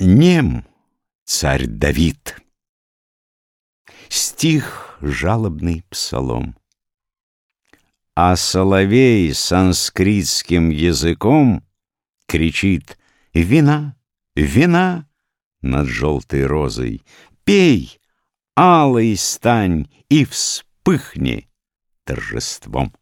Нем царь Давид. Стих жалобный псалом. А соловей санскритским языком Кричит «Вина, вина!» над желтой розой. Пей, алый стань и вспыхни торжеством.